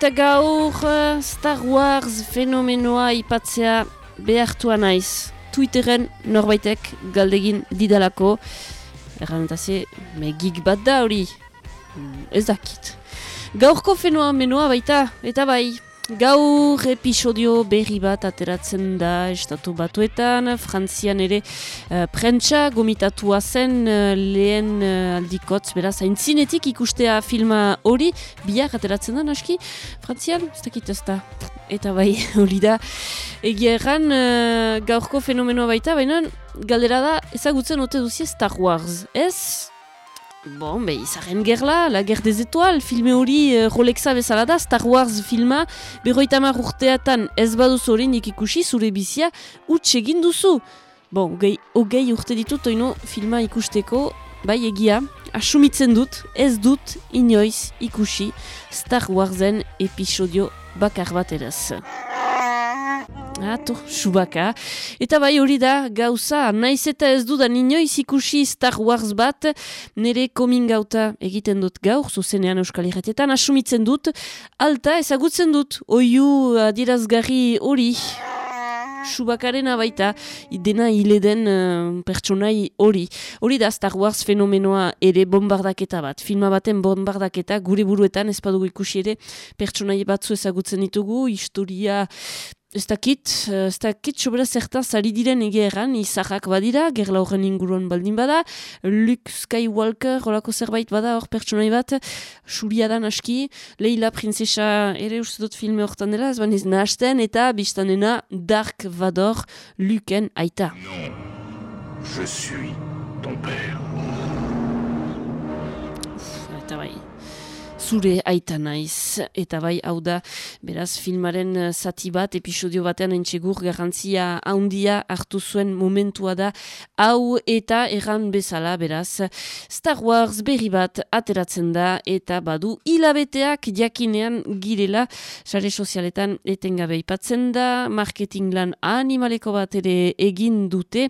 Eta gaur uh, Star Wars fenomenoa ipatzea behartua naiz. Twitteren norbaitek galdegin didalako. Errantazie, me gig bat da hori. Mm, Ez dakit. Gaurko fenomenoa baita, eta bai, Gaur episodio berri bat ateratzen da estatu batuetan, frantzian ere uh, prentsa gomitatua zen uh, lehen uh, aldikotz, beraz, haintzinetik ikustea filma hori, bihar ateratzen da, naski, frantzian, ez dakit ez da, eta bai, hori da, egia erran uh, gaurko fenomenoa baita, baina galdera da, ezagutzen ote duzi Star Wars, ez? Bon, be, izaren gerla, La Guerre des Etoiles, filme hori uh, Rolexa bezala da, Star Wars filma, berroita mar urteatan ez baduz horinik ikusi, zure bizia, utxe egin duzu. Bon, ogei, ogei urte ditut, oino filma ikusteko, bai egia, asumitzen dut, ez dut inoiz ikusi Star Warsen episodio bakar bat eraz. Ato, subaka. Eta bai hori da, gauza, naiz eta ez dudan inoiz ikusi Star Wars bat, nire coming outa egiten dut gaur, zuzenean euskal irratietan, asumitzen dut, alta ezagutzen dut, oiu adierazgarri hori, subakarena baita, dena hile den uh, pertsonai hori. Hori da Star Wars fenomenoa ere bombardaketa bat. Filma baten bombardaketa, gure buruetan ez ikusi ere pertsonai batzu ezagutzen ditugu, historia Ez dakit, ez dakit, sobera zertaz ari diren egeran, izahak badira, gerla horren inguruan baldin bada, Luke Skywalker, horako zerbait bada, hor pertsonai bat, suria da naski, Leila Princesa ere uste dut filme horretan dela, ez baniz nahasten, eta biztanena Dark Vador, Lukeen aita. Non, je suis ton père. Zure aita naiz. Eta bai, hau da, beraz, filmaren eh, zati bat, episodio batean entxegur garrantzia haundia hartu zuen momentua da, hau eta erran bezala, beraz, Star Wars berri bat ateratzen da, eta badu hilabeteak jakinean girela, sare sozialetan etengabe ipatzen da, marketing lan animaleko bat ere egin dute,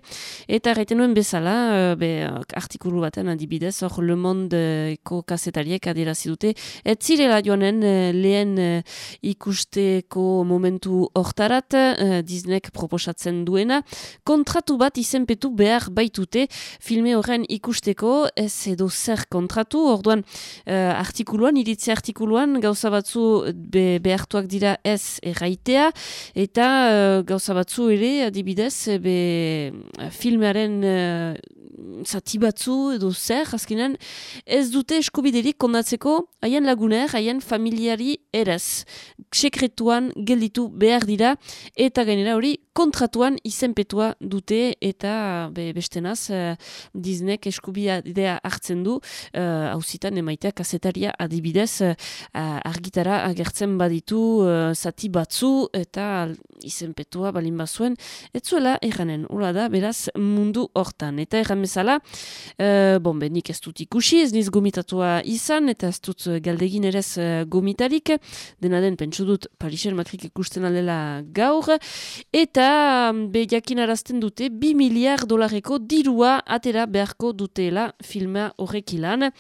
eta gaiten nuen bezala, eh, be, artikulu baten adibidez, hor Le Monde-eko kasetariek adierazi dute, Ez zirela joanen eh, lehen eh, ikusteko momentu hortarat, uh, Disneyk proposatzen duena, kontratu bat izenpetu behar baitute filme horren ikusteko, ez edo zer kontratu, orduan uh, artikuluan, iritze artikuluan, gauza batzu be, behartuak dira ez erraitea, eta uh, gauza batzu ere, adibidez, be, filmearen zati batzu edo zer, azkenean, ez dute eskubiderik kondatzeko haien laguner, haien familiari eraz. Sekretuan gelditu behar dira, eta gainera hori kontratuan izenpetua dute, eta be, bestenaz, uh, Disneyk eskubia idea hartzen du, hauzitan uh, emaitea kasetaria adibidez, uh, argitara agertzen baditu uh, zati batzu, eta izenpetua balin bazuen, ez zuela erranen, ula da, beraz mundu hortan. Eta erran bezala, uh, bon, benik ez dut ikusi, ez niz gomitatua izan, eta ez dut galdegin ere uh, gomitarik, dena den pentsu dut Parixen matrik ikusten aldela gaur, eta be jakin arazten dute 2 miliar dolareko dirua atera beharko dutela filma horrek ilan.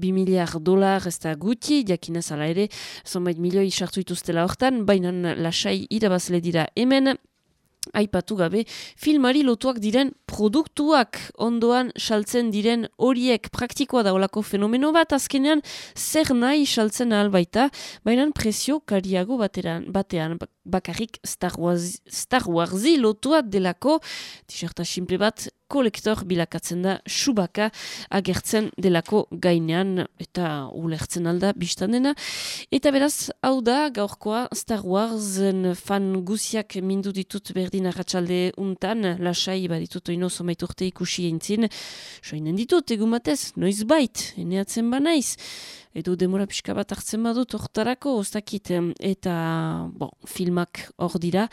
2 miliar dolar ez da guti, jakin ala ere, zonbait milioi sartu ituztela hortan, baina lasai irabazle dira hemen, aipatu gabe, filmari lotuak diren produktuak ondoan saltzen diren horiek praktikoa da olako fenomeno bat, azkenean zer nahi saltzen albaita, baina presio kariago bateran, batean bakarrik Star, Wars, Star Warsi lotua delako, t-shirta simple bat, kolektor bilakatzen da subaka agertzen delako gainean eta ulertzen alda biztan dena. Eta beraz, hau da, gaurkoa Star Warsen fan guziak mindu ditut berdin arratsalde untan, lasai baditut oino somaiturte ikusi eintzin, soinen ditut, egun batez, noiz bait, eneatzen ba naiz edo demora pixka bat hartzen badut hortarako, oztakit, eta bon, filmak hor dira.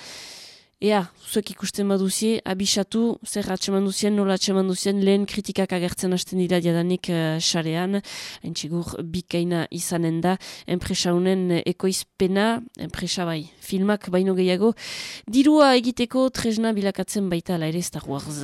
Ea, zuek ikusten baduzie, abisatu, zer atseman duzien, nola atseman duzien, lehen kritikak agertzen hasten dira diadanik uh, xarean, entxigur bikaina izanen da, enpresa honen ekoizpena, enpresa bai, filmak baino gehiago, dirua egiteko tresna bilakatzen baita la ere Star Wars.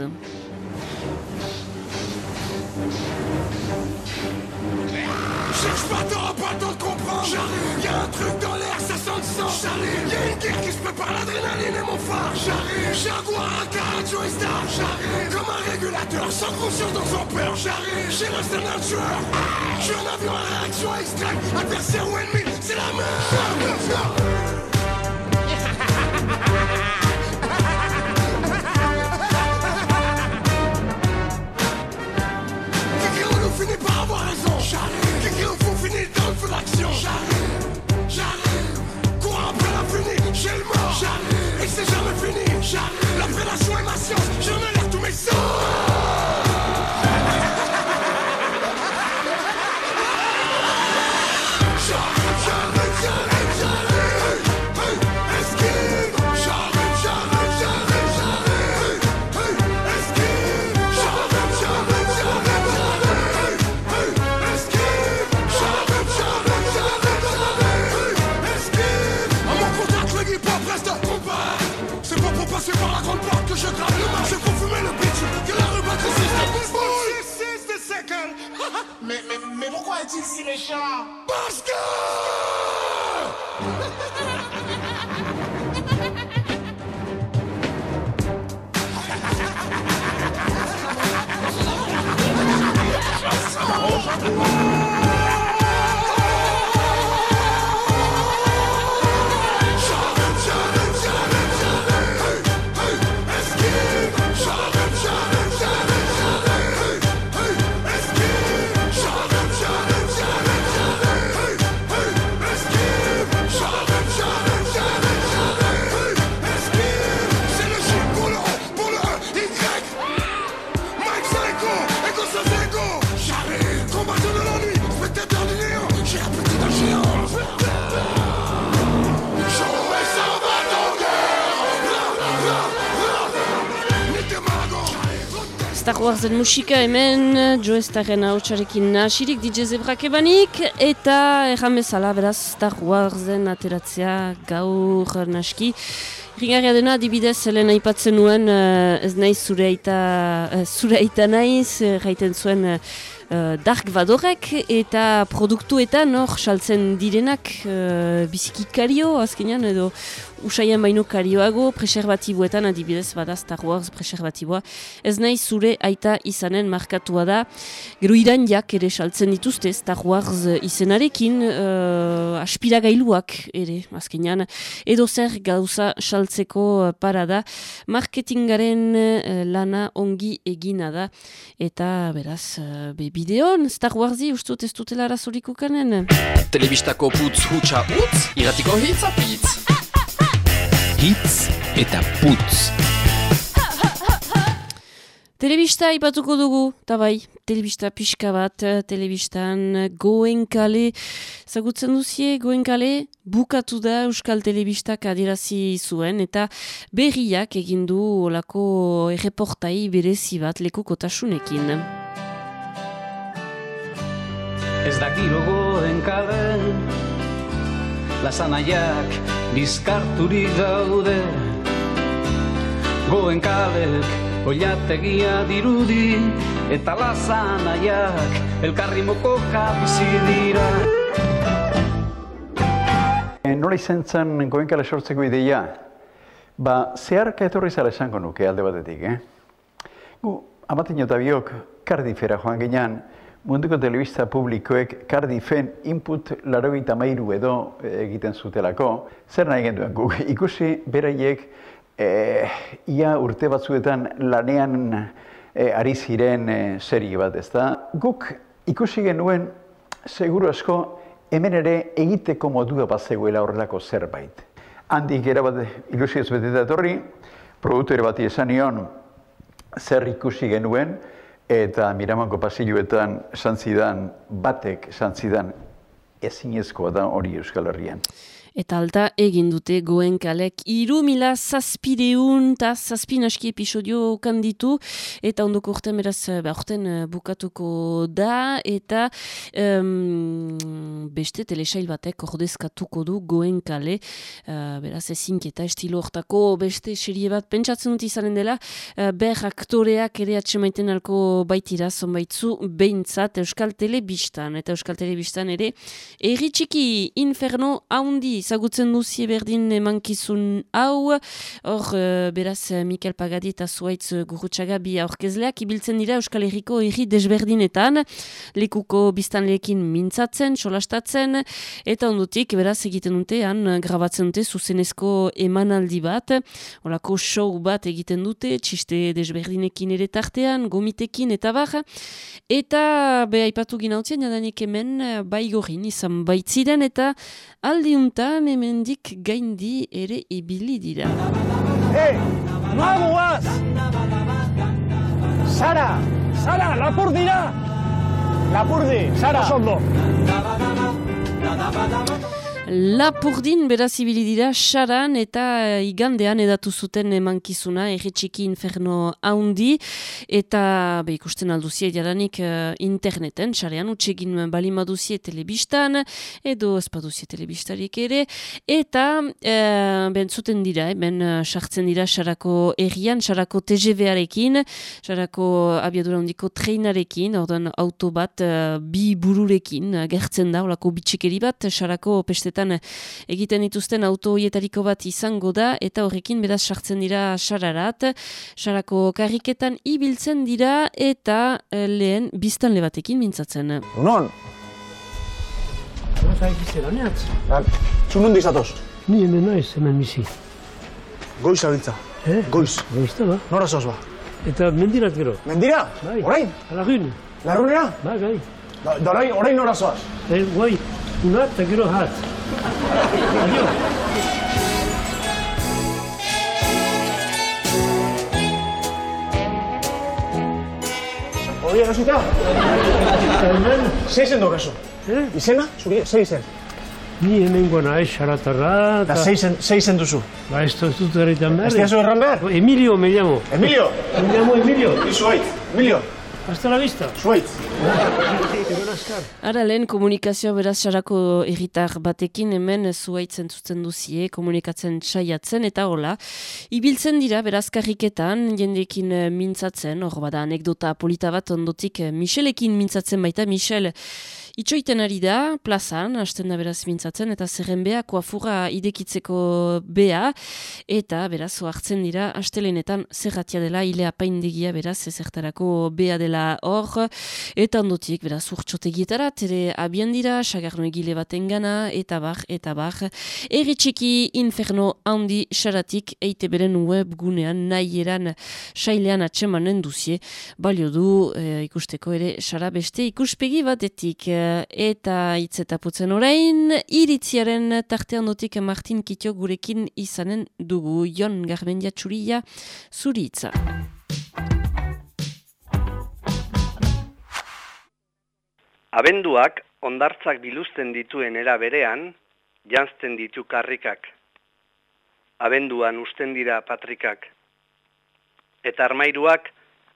Pas, t'auras pas le temps de comprendre. J'arrive, y'a un truc dans l'air, ça sang. J'arrive, y'a une guerre qui se prépare, l'adrénaline est mon phare. J'arrive, Jaguar, AK, Joe Star J'arrive, comme un régulateur, sans conscience dans son peur. J'arrive, j'ai l'instinct d'un tueur Je suis un avion à réaction extrême. Adversaire ou ennemi, c'est la merde. Finit par avoir raison. J'arrive. Le. J'arrive. J'arrive. Courant après l'infini, j'ai le mort. J'arrive. Et c'est jamais fini. J'arrive. La prédation est ma science. J'en ai l'air tous mes sens. Mais, mais, mais pourquoi est-il si méchant? Parce que... Star Warsen musika hemen, Joe Starren hau txarekin nasirik, DJ Zebrak ebanik, eta erramezala beraz Star Warsen ateratzea gaur naski. Ringarria dena, dibidez, helen aipatzen nuen, uh, ez naiz zure aita, uh, zure aita naiz, uh, zuen uh, Dark Vadorek, eta produktuetan hor saltzen direnak uh, bizikikario, azkenean, edo usaian baino karioago, preservatiboetan adibidez bada Star Wars preservatiboa. Ez nahi zure aita izanen markatua da. Gero irandiak ere saltzen dituzte Star Wars izenarekin, uh, aspiragailuak ere, azkenean. Edo zer gauza saltzeko parada. Marketingaren uh, lana ongi egina da. Eta beraz, uh, be bideon, Star Warsi ustut ez dutela arazorik ukanen. Telebistako putz hutsa utz, iratiko hitz apitz hitz eta putz. Telebista ipatuko dugu, eta bai, telebista pixka bat, telebistan goen kale, zagutzen duzie, goen kale, bukatu da Euskal Telebistak adirazi zuen, eta berriak egindu olako erreportai berezi bat lekukotasunekin. Ez da goen lasanaiak bizkarturik daude Goen kalek oiategia dirudi eta lasanaiak elkarri moko bizi dira e, Nola izan zen goen sortzeko ideia? Ba, zeharka etorri zara esango nuke alde batetik, eh? Gu, amaten eta biok, kardifera joan ginean, munduko telebista publikoek Cardiffen input larogeita mairu edo eh, egiten zutelako, zer nahi genduen guk? Ikusi beraiek e, ia urte batzuetan lanean e, ari ziren e, serie bat, ez da? Guk ikusi genuen, seguru asko, hemen ere egiteko modua bat zegoela horrelako zerbait. Handik era bat ilusioz beteta etorri, produktu bat esan nion, zer ikusi genuen, Eta Miramanko pasiluetan esan zidan, batek esan zidan, ezinezkoa da hori Euskal Herrian. Eta alta egin dute goen kalek iru mila zazpideun eta zazpin aski episodio kanditu eta ondoko urten beraz ba, urten eh, bukatuko da. Eta um, beste telesail batek ordezkatuko du goen kale. Uh, beraz ezink eta estilo hortako beste serie bat pentsatzen dut izanen dela. Uh, ber aktoreak ere atxemaiten alko baitira zonbaitzu behintzat Euskal Telebistan. Eta Euskal Telebistan ere erritxiki inferno haundi ezagutzen duzie berdin emankizun hau, hor uh, beraz Mikel Pagadi eta Zuaitz Gurutxaga bi aurkezleak ibiltzen dira Euskal Herriko erri desberdinetan, lekuko biztanleekin mintzatzen, solastatzen, eta ondutik beraz egiten dute, han grabatzen dute zuzenezko emanaldi bat, olako show bat egiten dute, txiste desberdinekin ere tartean, gomitekin eta bar, eta beha ipatu ginautzen, jadanik hemen bai gorin izan baitziren, eta aldiuntan hemendik gaindi ere ibili dira. Hey, magoaz! Sara! Sara, lapur dira! Lapurdi, Sara! Osondo! Lapurdin beraz ibili dira saran eta uh, igandean edatu zuten emankizuna erretxiki inferno haundi. Eta be ikusten alduzie jaranik uh, interneten, sarean utxegin balimaduzie telebistan edo espaduzie telebistarik ere. Eta uh, ben zuten dira, eh, ben sartzen dira sarako errian, sarako TGV-arekin, sarako abiadura hondiko treinarekin, ordan auto bat uh, bi bururekin, gertzen da, olako bitxikeri bat, sarako pestetan egiten dituzten autoietariko bat izango da eta horrekin beraz sartzen dira sararat, sarako karriketan ibiltzen dira eta eh, lehen biztanle batekin mintzatzen. Unon? Zunun dizatoz? Ni hemen naiz hemen bizi. Goiz abiltza. Eh? Goiz. Goiz da, ba. Nora zoaz ba? Eta mendirat gero. Mendira? Bai. Orain? Alarun. Larrunera? Bai, bai. Da, da orain, orain nora zoaz? Eh, guai, unat eta gero hat. Oie, gasita? Eta hemen, Ze izen du gaso? eh? Izena? Zuri, ze izen? Ni hemen goa naiz, xaratarra, Da, eta... ze izen, ze izen duzu? Ba, ez dut erritan behar. Ez diazu erran behar? Emilio me llamo. Emilio! Me llamo Emilio. Izu ait. Emilio, Hasta la vista. zuait. Askar. Ara lehen komunikazioa beraz sarako erritar batekin hemen zuaitzen zutzen duzie, komunikatzen saiatzen eta hola. Ibiltzen dira beraz karriketan jendekin eh, mintzatzen, hor bada anekdota polita bat ondotik eh, Michelekin mintzatzen baita, Michel itxoiten ari da, plazan, hasten da beraz mintzatzen, eta zerren beha, koafura idekitzeko bea, eta beraz hartzen dira, astelenetan zerratia dela, ile apaindegia beraz, ezertarako bea dela hor, eta ondotik, beraz, urtsotegietara, tere abian dira, sagarno egile baten gana, eta bar, eta bar, erritxiki inferno handi xaratik, eite beren webgunean, nahi eran, sailean atsemanen duzie, balio du, e, ikusteko ere, xara beste ikuspegi batetik, eta itzetaputzen orain, iritziaren tartean dotik Martin Kitio gurekin izanen dugu, Jon Garmendia Txuria, zuritza. Abenduak ondartzak biluzten dituen era berean, janzten ditu karrikak. Abenduan usten dira patrikak. Eta armairuak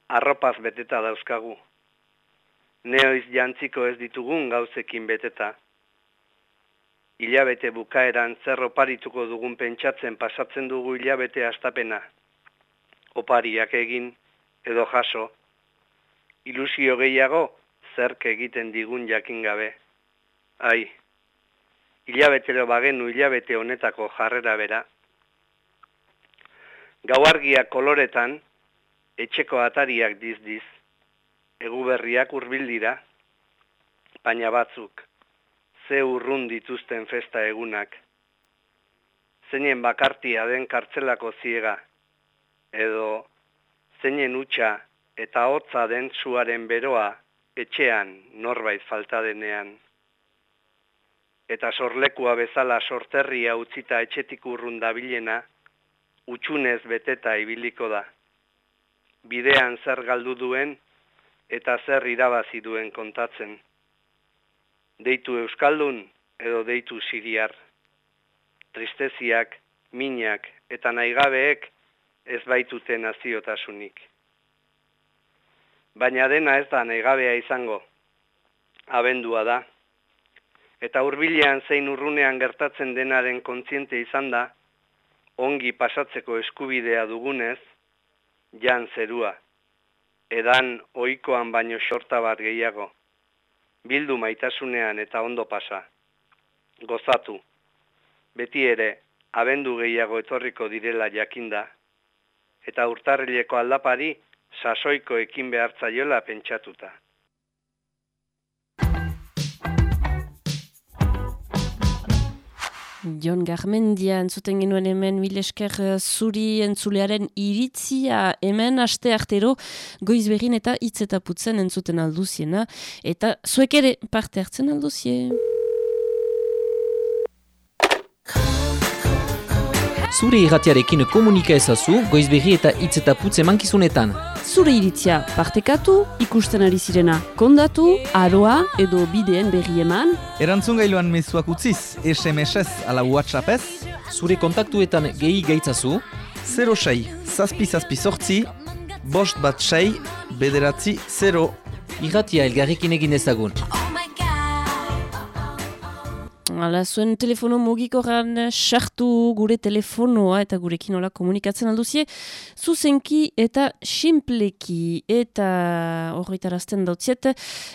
arropaz beteta dauzkagu. Neoiz jantziko ez ditugun gauzekin beteta. Hilabete bukaeran zer oparituko dugun pentsatzen pasatzen dugu hilabete astapena. Opariak egin edo jaso. Ilusio gehiago zerk egiten digun jakin gabe. Ai, hilabetero bagenu hilabete honetako jarrera bera. Gauargia koloretan, etxeko atariak dizdiz, eguberriak hurbil dira, baina batzuk, ze urrun dituzten festa egunak. Zeinen bakartia den kartzelako ziega, edo zeinen utxa eta hotza den suaren beroa etxean norbait falta denean. Eta sorlekua bezala sorterria utzita etxetik urrun dabilena, utxunez beteta ibiliko da. Bidean zer galdu duen eta zer irabazi duen kontatzen. Deitu Euskaldun edo deitu Siriar. Tristeziak, minak eta naigabeek ez baitute naziotasunik baina dena ez da negabea izango. Abendua da. Eta hurbilean zein urrunean gertatzen denaren kontziente izan da, ongi pasatzeko eskubidea dugunez, jan zerua. Edan ohikoan baino sorta bat gehiago. Bildu maitasunean eta ondo pasa. Gozatu. beti ere abendu gehiago etorriko direla jakinda, eta urtarrileko aldapari sasoiko ekin behartzaiola pentsatuta. Jon Garmendia entzuten genuen hemen Milesker eh, zuri entzulearen iritzia hemen aste artero goiz begin eta hitz eta putzen entzuten alduziena eta zuek ere parte hartzen alduzie. Zure irratiarekin komunika ezazu goiz berri eta hitz eta putz emankizunetan. Zure iritzia partekatu, ikusten ari zirena kondatu, aroa edo bideen berri eman. Erantzun gailuan mezuak utziz, SMS-ez ala WhatsApp-ez. Zure kontaktuetan gehi gaitzazu. 06, zazpi zazpi sortzi, bost bat sei, bederatzi 0. Irratia elgarrekin egin ezagun. Hala, zuen telefono mugikorran sartu gure telefonoa eta gurekin nola komunikatzen alduzie, zuzenki eta simpleki eta horretarazten dautziet,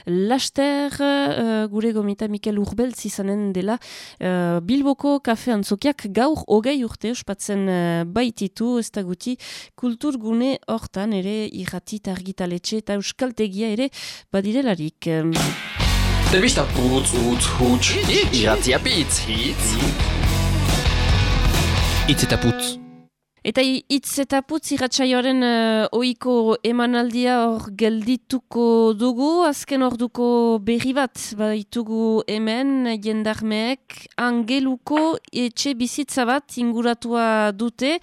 laster uh, gure gomita Mikel Urbeltz izanen dela uh, Bilboko kafe antzokiak gaur hogei urte ospatzen uh, baititu, ez da guti kulturgune hortan ere irratit argitaletxe eta euskaltegia ere badirelarik. Telebista putz, utz, huts, iratzia pitz, hitz. Itz eta putz. Eta hitz eta putz iratsaioaren uh, oiko emanaldia hor geldituko dugu, azken orduko berri bat baitugu hemen jendarmeek. Angeluko etxe bizitza bat inguratua dute,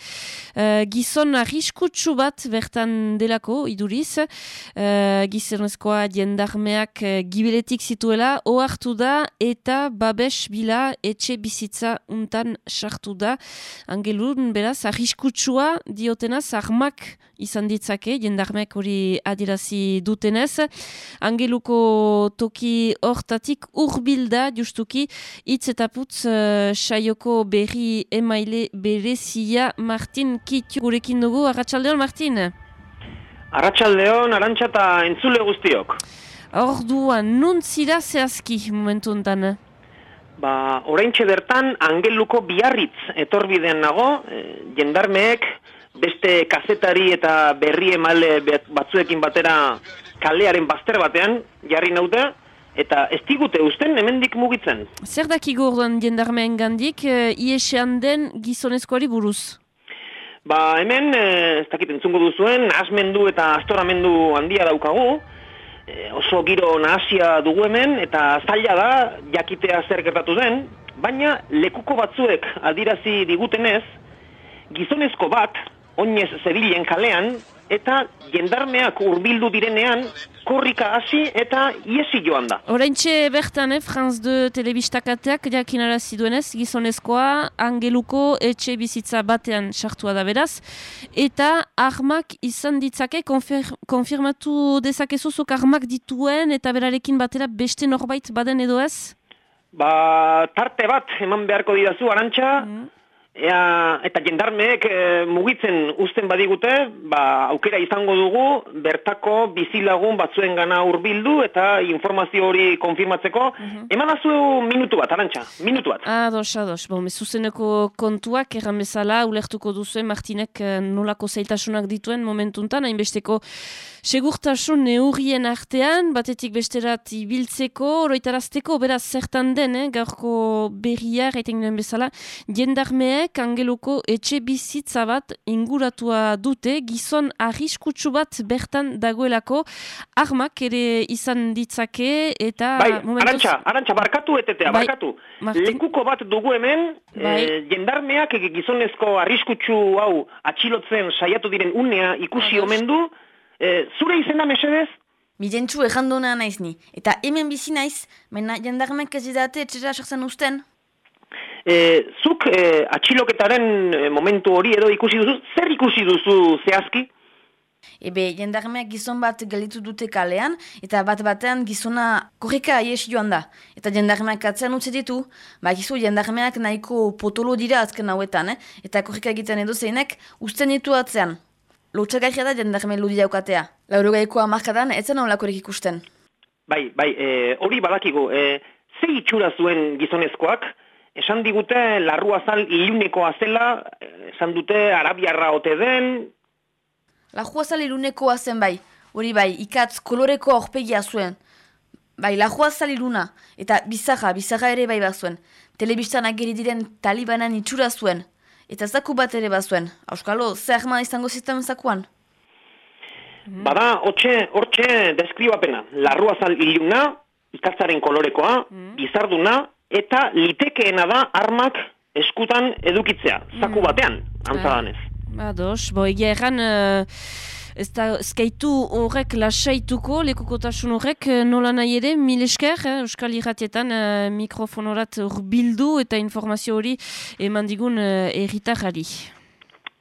uh, gizon arriskutsu bat bertan delako iduriz, uh, gizonezkoa jendarmeak uh, gibiletik zituela, ohartu da eta babes bila etxe bizitza untan sartu da, angelun beraz arriskutsu kutsua diotenaz armak izan ditzake, jendarmek hori adirazi dutenez. Angeluko toki hortatik urbilda justuki hitz eta putz uh, saioko berri emaile berezia Martin Kitu gurekin dugu. Arratxaldeon, Martin? Arratxaldeon, arantxa eta entzule guztiok. Orduan, nuntzira zehazki momentu enten? Ba, oraintxe bertan angeluko biarritz etorbidean nago, e, jendarmeek beste kazetari eta berri emale batzuekin batera kalearen bazter batean jarri naute, eta ez digute usten hemendik mugitzen. Zer dakigu orduan jendarmeen gandik, e, iesean den gizonezkoari buruz? Ba, hemen, e, ez dakit entzungo duzuen, asmendu eta astoramendu handia daukagu, oso giro nahasia dugu hemen eta zaila da jakitea zer gertatu den, baina lekuko batzuek adirazi digutenez, gizonezko bat, oinez zebilen kalean, eta jendarmeak hurbildu direnean, korrika hasi eta iesi joan da. Horaintxe bertan, eh, Franz de Telebistakateak jakinara ziduenez, gizonezkoa angeluko etxe bizitza batean sartua da beraz, eta armak izan ditzake, konfir, konfirmatu dezakezuzuk armak dituen eta berarekin batera beste norbait baden edo ez? Ba, tarte bat eman beharko didazu, arantxa, mm. Ea, eta jendarmeek e, mugitzen uzten badigute, ba, aukera izango dugu, bertako bizilagun batzuen gana urbildu eta informazio hori konfirmatzeko. Uh -huh. Eman azu minutu bat, arantxa, minutu bat. Ados, ados. Bon, zuzeneko kontuak erran bezala, ulertuko duzuen Martinek eh, nolako zaitasunak dituen momentuntan, hainbesteko segurtasun neurrien artean, batetik besterat ibiltzeko, oroitarazteko, beraz zertan den, eh, gaurko berria, gaiten duen bezala, jendarmeek angeluko etxe bizitza bat inguratua dute, gizon arriskutsu bat bertan dagoelako, armak ere izan ditzake, eta... Bai, momentuz... arantxa, arantxa, barkatu etetea, bai, barkatu. Lekuko bat dugu hemen, bai. e, jendarmeak gizonezko arriskutsu hau atxilotzen saiatu diren unea ikusi omen du, e, zure izena mesedez? Midentzu ejandona naiz ni, eta hemen bizi naiz, mena jendarmeak ez idate etxera sartzen usten? E, zuk e, atxiloketaren momentu hori edo ikusi duzu, zer ikusi duzu zehazki? Ebe, jendarmeak gizon bat galitu dute kalean, eta bat batean gizona korrika aies joan da. Eta jendarmeak atzean utzi ditu, ba gizu jendarmeak nahiko potolo dira azken hauetan, eh? eta korrika egiten edo zeinek usten ditu atzean. Lotxagarria da jendarme ludi daukatea. Laurogaiko amarkadan, etzen hau ikusten. Bai, bai, hori e, badakigu, e, ze itxura zuen gizonezkoak, esan digute larrua zal ilunekoa zela, eh, esan dute arabiarra ote den. Larrua zal ilunekoa zen bai, hori bai, ikatz koloreko horpegia zuen. Bai, larrua zal iluna, eta bizarra, bizarra ere bai bazuen. Telebistan ageri diren talibanan itxura zuen. Eta zaku bat ere bazuen. Auskalo, zer izango zizten zakuan? Bada, hortxe, hortxe deskribapena. Larrua zal iluna, ikatzaren kolorekoa, mm. bizarduna, eta litekeena da armak eskutan edukitzea, zaku mm. batean, antzadanez. Ba, dos, bo, egia erran, uh, ez da, skaitu horrek lasaituko, lekukotasun horrek, uh, nola nahi ere, mil esker, eh, Euskal Iratietan uh, mikrofonorat bildu eta informazio hori eman digun uh, erritarari.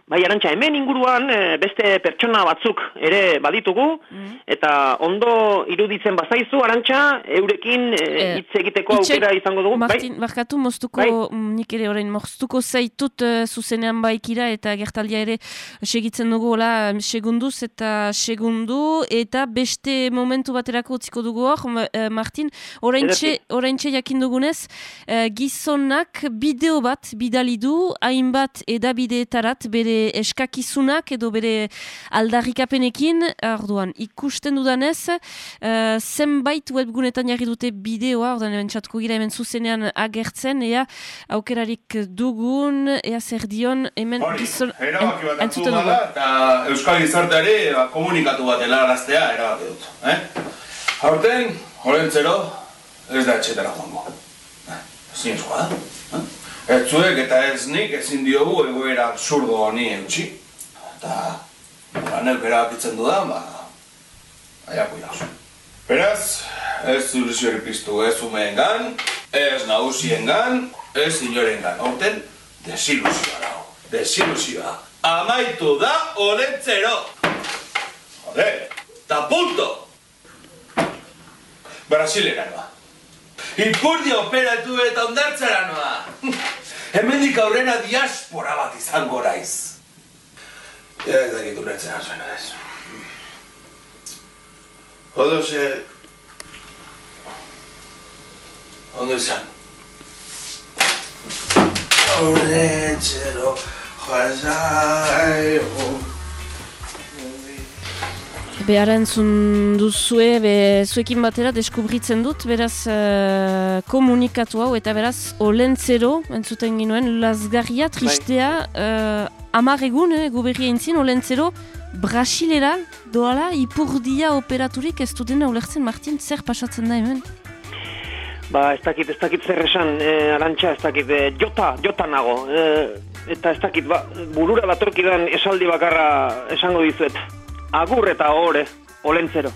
Bai, arantxa, hemen inguruan eh, beste pertsona batzuk ere baditugu, mm. eta ondo iruditzen bazaizu, arantxa, eurekin e, hitz egiteko aukera izango dugu. Martin, bai? barkatu, moztuko, bai? Mm, nik ere orain, moztuko zaitut uh, zuzenean baikira, eta gertaldia ere segitzen dugu, hola, segunduz eta segundu, eta beste momentu baterako utziko dugu hor, Martin, orain txe jakin dugunez, uh, gizonak bideo bat bidalidu, hainbat edabideetarat, bere eskakizunak edo bere aldarrikapenekin, orduan ikusten dudanez, uh, zenbait webgunetan jarri dute bideoa, orduan hemen txatuko gira hemen zuzenean agertzen, ea aukerarik dugun, ea zer dion, hemen gizon... erabaki bat hartu dela, eta Euskal Gizarteari ba, komunikatu bat helaraztea erabaki dut. Eh? Horten, horentzero, ez da etxetara joango. Eh? Zinezkoa da. Ez zuek eta ez nik ezin diogu egoera absurdo honi eutxi. Eta, nola neuk erabakitzen dudan, ba, aiako jaso. Beraz, ez ilusio piztu ez umeen gan, ez nahusien gan, ez inoren gan. Horten, desilusioa dago, desilusioa. Amaitu da olentzero. Jode, ta punto. Brasilera noa. Ipurdi operatu eta ondartzera noa. Hemendik aurrena diaspora bat izango raiz. Ja, ez dakit ulertzen azuen ez. Odo ze... Ondo izan. Horretzero, joan zaio... Behar entzun duzue, be, zuekin batera deskubritzen dut, beraz uh, komunikatu hau, eta beraz olentzero, entzuten ginoen, lasgarria, tristea, uh, amar egun, eh, guberria intzin, olentzero, brasilera, doala, ipurdia operaturik ez dutena ulertzen, Martin, zer pasatzen da hemen? Ba, ez dakit, ez dakit zer esan, eh, arantxa, ez dakit, eh, jota, jota nago, eh, eta ez dakit, ba, burura datorkidan esaldi bakarra esango dizuet agur eta ore, olentzero.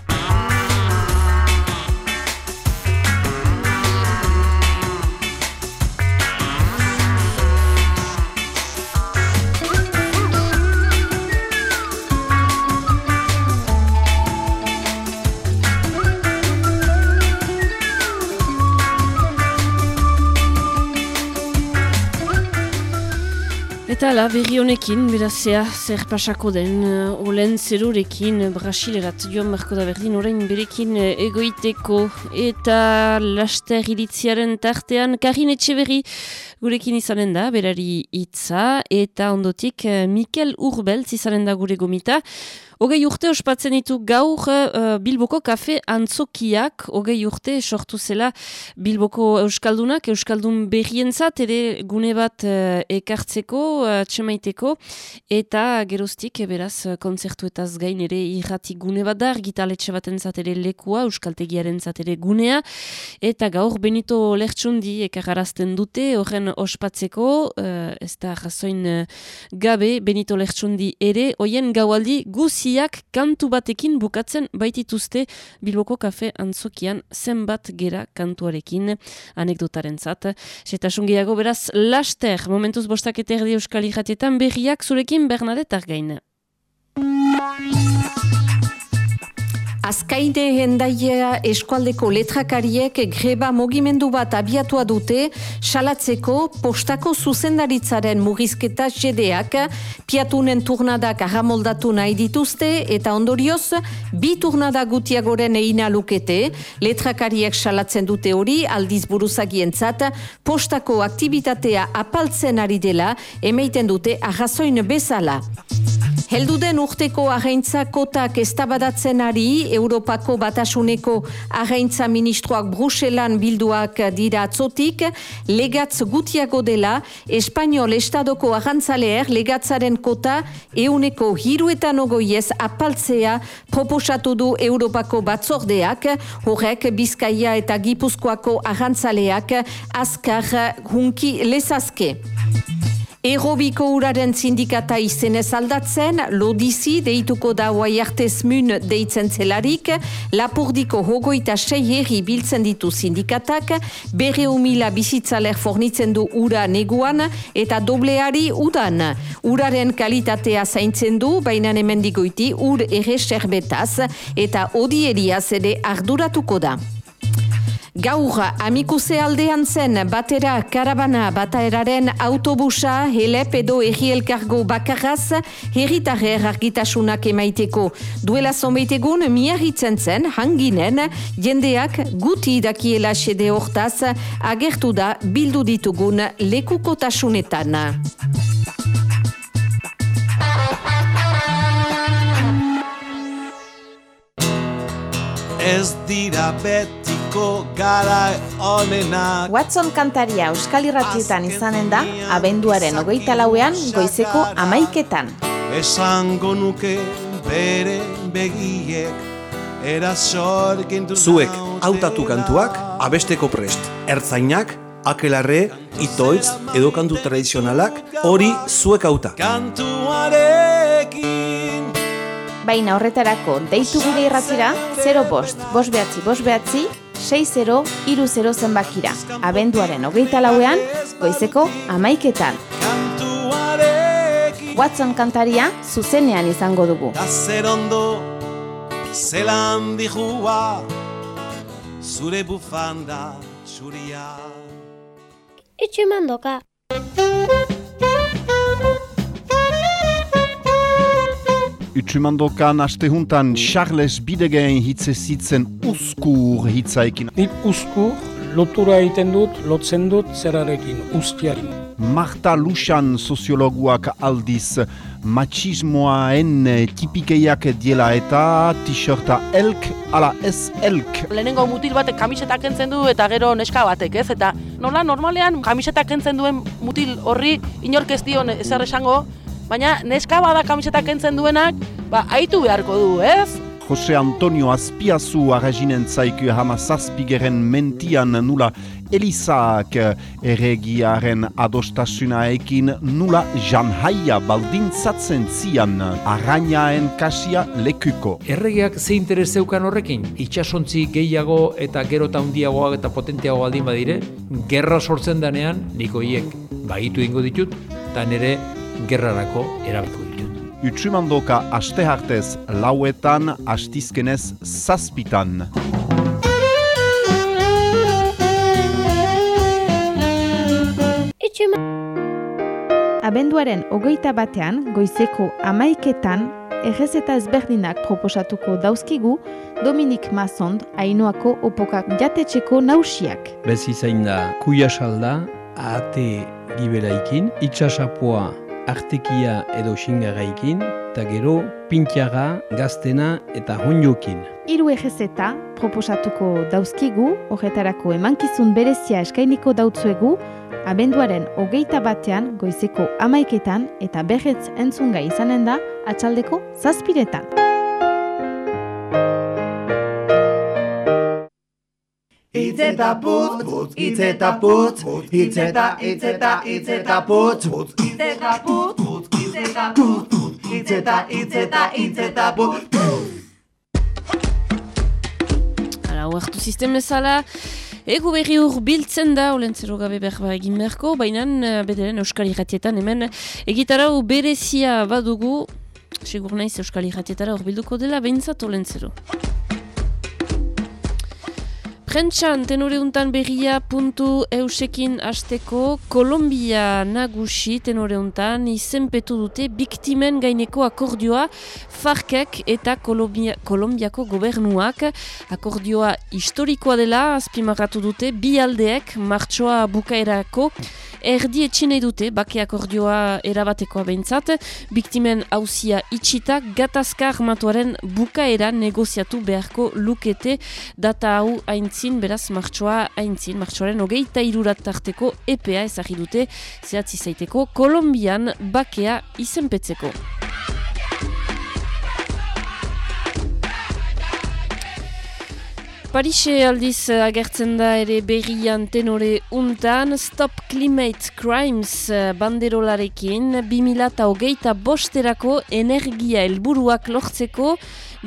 Eta la, berri honekin, berazea, zer pasako den, uh, olen zerurekin, brasilerat, joan marko da berdin, orain berekin uh, egoiteko. Eta laster iritziaren tartean, Karin Etxeberri gurekin izanen da, berari hitza. Eta ondotik Mikel Urbeltz izanen da gure gomita, Hogei urte ospatzen ditu gaur uh, Bilboko kafe antzokiak, hogei urte sortu zela Bilboko Euskaldunak, Euskaldun berrientzat, ere gune bat uh, ekartzeko, uh, txemaiteko, eta geroztik, beraz, kontzertuetaz gain ere irrati gune bat da, argitaletxe bat ere lekua, Euskaltegiaren ere gunea, eta gaur Benito Lertxundi ekarrarazten dute, horren ospatzeko, uh, ez da razoin gabe, Benito Lertxundi ere, hoien gaualdi guzi guztiak kantu batekin bukatzen baitituzte Bilboko kafe antzokian zenbat gera kantuarekin anekdotaren zat. Zeta gehiago beraz, laster, momentuz bostak eta erdi euskal berriak zurekin Bernadette Argain. Azkaide hendaia eskualdeko letrakariek greba mogimendu bat abiatua dute, salatzeko postako zuzendaritzaren mugizketa jedeak, piatunen turnadak ahamoldatu nahi dituzte, eta ondorioz, bi turnada gutiagoren eina lukete, letrakariek salatzen dute hori, aldiz buruzagientzat, postako aktivitatea apaltzen ari dela, emeiten dute ahazoin bezala. Helduden urteko ageintza kotak estabadatzen ari, Europako batasuneko ageintza ministroak Bruselan bilduak dira atzotik, legatz gutiago dela, Espainiol Estadoko agantzaleer legatzaren kota euneko hiruetan ogoiez apaltzea proposatu du Europako batzordeak, horrek Bizkaia eta Gipuzkoako agantzaleak azkar hunki lezazke. Errobiko uraren sindikata izenez aldatzen, lodizi deituko da oaiartez mun deitzen zelarik, lapurdiko hogoita sei biltzen ditu sindikatak, bere humila bizitzaler fornitzen du ura neguan eta dobleari udan. Uraren kalitatea zaintzen du, baina hemendigoiti ur ere serbetaz eta odieriaz ere arduratuko da. Gaur, amikuse aldean zen batera karabana bataeraren autobusa helep edo egielkargo bakarraz herritarrer argitasunak emaiteko. Duela zonbeitegun miarritzen zen hanginen jendeak guti dakiela sede hortaz agertu da bildu ditugun lekukotasunetan. Ez dira betiko gara onenak Watson kantaria euskal irratietan izanen da, abenduaren hogeita lauean goizeko amaiketan. Esango nuke bere begiek Zuek hautatu kantuak abesteko prest. Ertzainak, akelarre, itoitz edo kantu tradizionalak hori zuek hauta. Kantuarekin Baina horretarako deitu gure irratira 0 bost, bost behatzi, bost behatzi, 6-0, iru 0 zenbakira. Abenduaren hogeita lauean, goizeko amaiketan. Watson kantaria zuzenean izango dugu. Zer ondo, zelan dijua Zure bufanda, zuria Itxu mandoka. Utsumandokan astehuntan Charles Bidegen hitze zitzen uskur hitzaikin. Nik uskur lotura egiten dut, lotzen dut zerarekin, ustiarin. Marta Luxan soziologuak aldiz machismoaen tipikeiak diela eta t-shirta elk ala ez elk. Lehenengo mutil batek kamiseta kentzen du eta gero neska batek, ez? Eta nola normalean kamiseta kentzen duen mutil horri inork ez dion ezer esango, baina neska bada kamiseta kentzen duenak, ba, aitu beharko du, ez? Jose Antonio Azpiazu arrazinen zaiku hama zazpigeren mentian nula Elisaak erregiaren adostasunaekin nula janhaia baldintzatzen zian arrainaen kasia lekuko. Erregeak ze interes zeukan horrekin? Itxasontzi gehiago eta gero handiagoak eta potenteago baldin badire, gerra sortzen danean, niko hiek bagitu ingo ditut, eta nire gerrarako erabiko ditut. Utsumandoka aste hartez lauetan, astizkenez zazpitan. Abenduaren hogeita batean, goizeko amaiketan, errezeta ezberdinak proposatuko dauzkigu Dominik Mazond hainoako opokak jatetxeko nausiak. Bez izain da kuiasalda, ate gibelaikin, itxasapoa artekia edo xingaraikin, eta gero pintiaga, gaztena eta honjokin. Hiru egezeta proposatuko dauzkigu, horretarako emankizun berezia eskainiko dautzuegu, abenduaren hogeita batean goizeko amaiketan eta berretz entzunga izanen da atxaldeko zazpiretan. Itzeta putz, putz, itzeta putz, itzeta, itzeta, itzeta putz, putz, itzeta putz, putz, itzeta putz, putz, itzeta, itzeta, itzeta putz, Hala, huartu sistem bezala, egu berri hor biltzen da, olentzero gabe berba egin beharko, baina eh, bederen Euskal Iratietan hemen egitarau berezia badugu, segur naiz Euskal Iratietara hor bilduko dela, behintzat olentzero. Prentxan, tenoreuntan berria puntu eusekin asteko Kolombia nagusi tenoreuntan izenpetu dute biktimen gaineko akordioa Farkek eta Kolombia, Kolombiako gobernuak. Akordioa historikoa dela azpimarratu dute bi aldeek martxoa bukaerako erdi etxinei dute bake akordioa erabatekoa behintzat biktimen hauzia itxita gatazka armatuaren bukaera negoziatu beharko lukete data hau aintzin, beraz martxoa aintzin, martxoaren hogeita irurat tarteko EPA ezagri dute zehatzi zaiteko Kolombian bakea izenpetzeko. Parise aldiz eh, agertzen da ere berrian tenore untan Stop Climate Crimes eh, banderolarekin 2008 bosterako energia helburuak lortzeko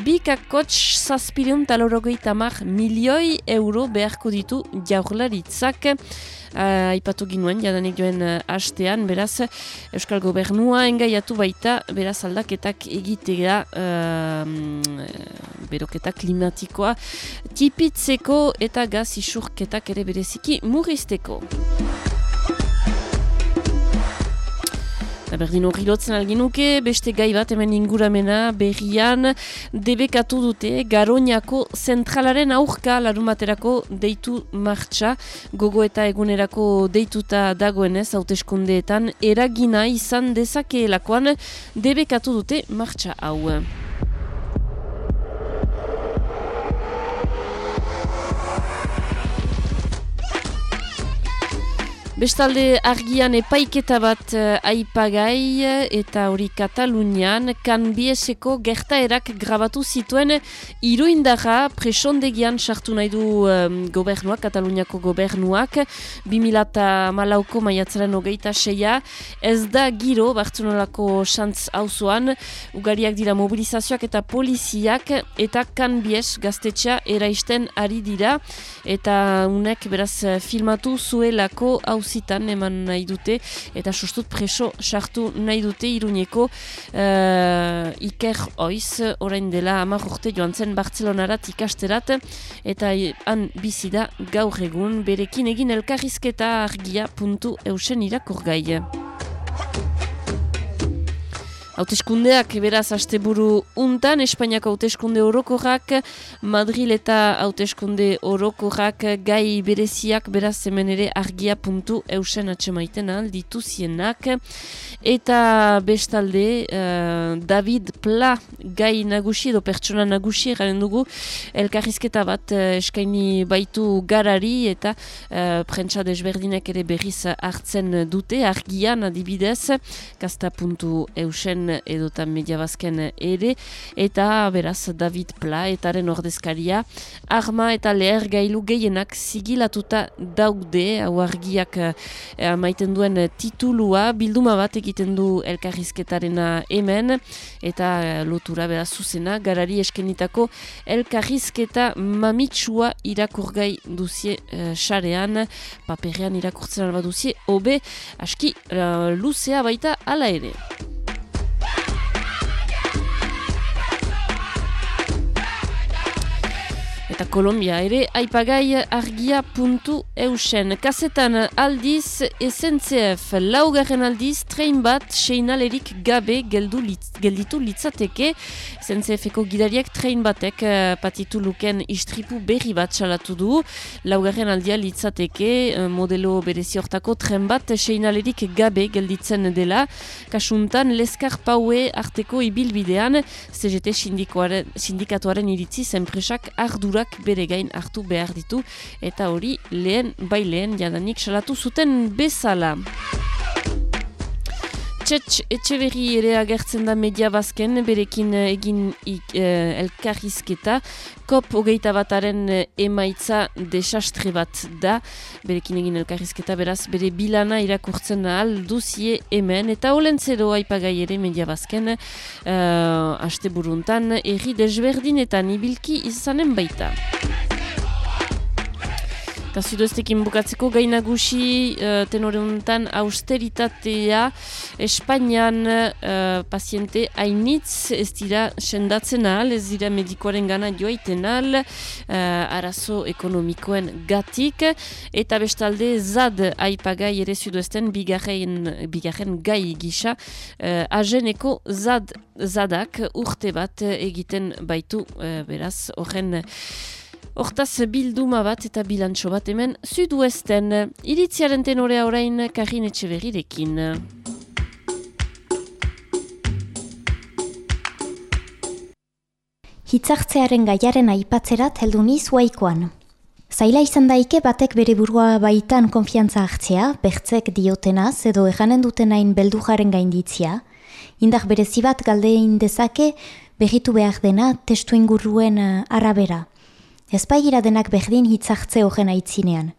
bikakots zazpireun talorogeita mar milioi euro beharko ditu jaurlaritzak uh, ipatu ginuen, jadanik joen hastean, beraz, Euskal Gobernua engaiatu baita, beraz aldaketak egitea uh, beroketa klimatikoa tipitzeko eta gaz isurketak ere bereziki murrizteko. Berdin hori lotzen alginuke, beste gai bat hemen inguramena berrian debekatu dute Garoñako zentralaren aurka larumaterako deitu martxa gogo eta egunerako deituta dagoenez hauteskundeetan eragina izan dezakeelakoan debekatu dute martxa hau. Bestalde argian epaiketa bat uh, aipagai eta hori Katalunian kanbieseko gertaerak grabatu zituen iruindarra presondegian sartu nahi du um, gobernuak, Kataluniako gobernuak. 2000 malauko maiatzaren hogeita seia. Ez da giro bartzunolako xantz hauzuan ugariak dira mobilizazioak eta poliziak eta kanbies gaztetxa eraisten ari dira. Eta unek beraz filmatu zuelako hauz auzitan eman nahi dute eta sustut preso sartu nahi dute iruñeko uh, iker oiz orain dela hamar urte joan zen Bartzelonarat ikasterat eta han bizi da gaur egun berekin egin elkarrizketa argia puntu eusen irakur gai. Hauteskundeak beraz asteburu untan, Espainiako hauteskunde orokorrak, Madril eta hauteskunde orokorrak gai bereziak beraz hemen ere argia puntu eusen atxemaiten alditu zienak. Eta bestalde, uh, David Pla gai nagusi edo pertsona nagusi garen dugu, elkarrizketa bat uh, eskaini baitu garari eta uh, prentsa desberdinek ere berriz hartzen dute, argian adibidez, kasta puntu eusen edota media bazken ere, eta beraz David Pla, etaren ordezkaria, arma eta leher gailu gehienak zigilatuta daude, hau argiak eh, maiten duen titulua, bilduma bat egiten du elkarrizketarena hemen, eta eh, lotura beraz zuzena, garari eskenitako elkarrizketa mamitsua irakurgai duzie eh, xarean, paperean irakurtzen alba duzie, obe, aski, uh, luzea baita ala ere. Ah! Eta Kolombia ere aipagai argia puntu eusen. Kasetan aldiz SNCF laugarren aldiz train bat seinalerik gabe geldu litz, gelditu litzateke. SNCF-eko gidariak train batek uh, patitu luken istripu berri bat salatu du. Laugarren aldia litzateke uh, modelo berezi hortako tren bat seinalerik gabe gelditzen dela. Kasuntan leskar paue arteko ibilbidean CGT sindikatuaren iritzi zenpresak ardurak bere gain hartu behar ditu eta hori lehen bai lehen jadanik salatu zuten bezala. Txetx etxe berri ere agertzen da media bazken, berekin egin ik, eh, elkarrizketa. Kop hogeita bataren eh, emaitza desastre bat da, berekin egin elkarrizketa beraz, bere bilana irakurtzen ahal duzie hemen. Eta holen zero aipagai ere media bazken, uh, aste buruntan, erri desberdinetan ibilki izanen baita. Eta zuduestekin bukatzeko gainagusi uh, tenore honetan austeritatea. Espainian uh, paziente hainitz ez dira sendatzen ahal, ez dira medikoaren gana joaiten ahal, uh, arazo ekonomikoen gatik, eta bestalde zad aipagai ere zuduesten bigarren, bigarren gai gisa, uh, ajeneko zad, zadak urte bat egiten baitu, uh, beraz, horren Hortaz bilduma bat eta bilantxo bat hemen Zuduesten iritziaren tenorea orain Karin Etxeberrirekin. Hitzartzearen gaiaren aipatzerat heldu niz waikoan. Zaila izan daike batek bere burua baitan konfiantza hartzea, bertzek diotenaz edo eganen dutenain beldujaren gainditzia, indar berezi bat galdein dezake behitu behar dena testu inguruen uh, arabera. Ez denak berdin hitzartze horren aitzinean.